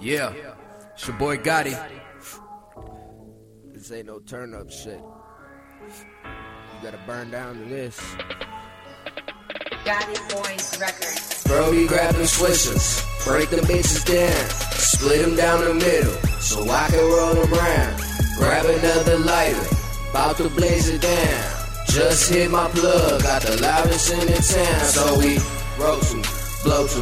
Yeah, it's your boy Gotti. This ain't no turn up shit. You gotta burn down to this. Gotti Boys Records. Bro, we grab them swishers, break them bitches down, split them down the middle, so I can roll them round. Grab another lighter, bout to blaze it down. Just hit my plug, got the loudest in the town. So we roll to, blow to,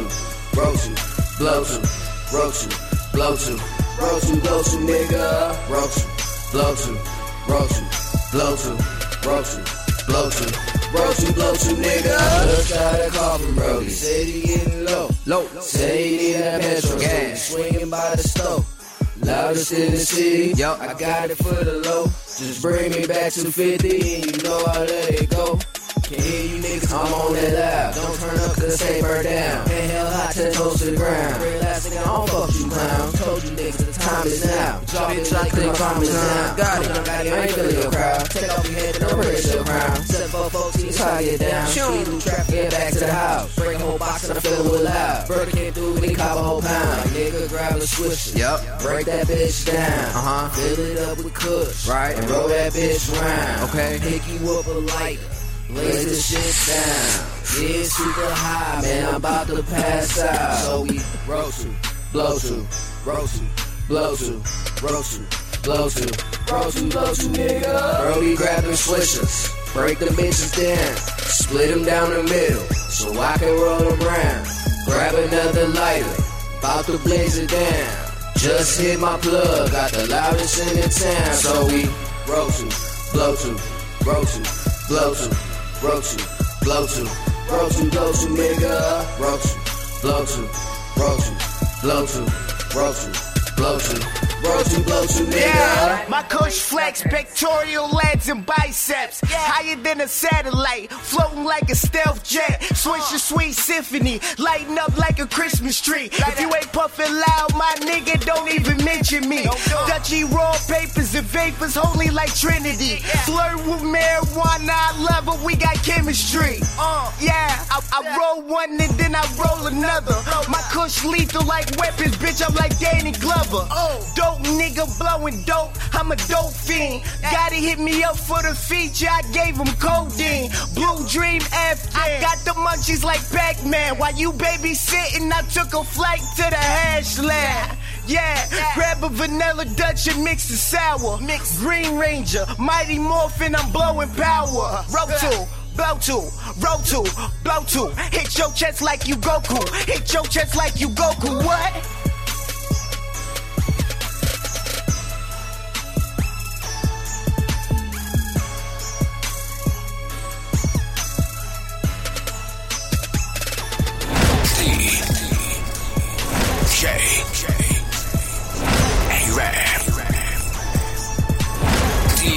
roll to, blow to, roll to, blow to, roll to, blow to, nigga. Roll to, blow to, roll to, blow to, roll to, blow to. Roll to, blow to, nigga. Just got a call from Brody. Said he getting low. Low. Say he need that petrol. Gas. Swinging by the stove. Loudest in the city. Yo, I got it for the low. Just bring me back to 50 and you know I let it go. Can't hear you niggas, I'm on that loud. Don't turn up cause they burn down. Inhale hot, ten toes to the ground. Relax, nigga, I don't fuck you clown. Told you niggas the time is now. Drop it like the time is now. Got it, got it, I ain't feeling your crowd. Take off your head, don't raise your crown. Set for folks, he's how you down. Speed through trap, get back to the house. Break a whole box and I feel it with loud. Brother can't do it, he cop a whole pound. Nigga, grab a switch. Yep. Break that bitch down. Uh huh. Fill it up with kush. Right. And roll that bitch round. Okay. Pick you up a lighter. Blaze this shit down. Yeah, super high, man. I'm about to pass out. So we roll to, blow to, roll to, blow to, roll to, blow to, roll to, blow to, nigga. Brody grab them swishers, break the bitches down, split them down the middle, so I can roll them round. Grab another lighter, about to blaze it down. Just hit my plug, got the loudest in the town. So we roll to, blow to, roll to, blow to, roll to, blow to, roll to, blow to, nigga. Roll to, blow to, roll to, blow to, roll to, blow to, to, blow to, nigga. Yeah, my coach flex, pectoral legs and biceps. Higher than a satellite, floating like a stealth jet. Switch your sweet symphony, lighting up like a Christmas tree. If you ain't puffing loud, my nigga, don't even mention me. Dutchy raw papers and vapors, holy like Trinity. Flirt with marijuana, I love it, we got chemistry. Uh, yeah, I, I roll one and then I roll another. My kush lethal like weapons, bitch, I'm like Danny Glover. Dope nigga blowing dope, I'm a dope fiend. Gotta hit me up for the feature, I gave him codeine. Blue Dream F, I got the munchies like Pac-Man. While you babysitting, I took a flight to the hash lab. Yeah, grab a vanilla Dutch and mix the sour. Mix Green Ranger, Mighty Morphin, I'm blowing power. Roll two Blow to, roll to, blow to. Hit your chest like you Goku. Hit your chest like you Goku. What?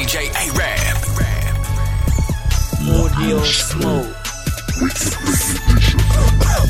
DJ Arab. Audio Smoke.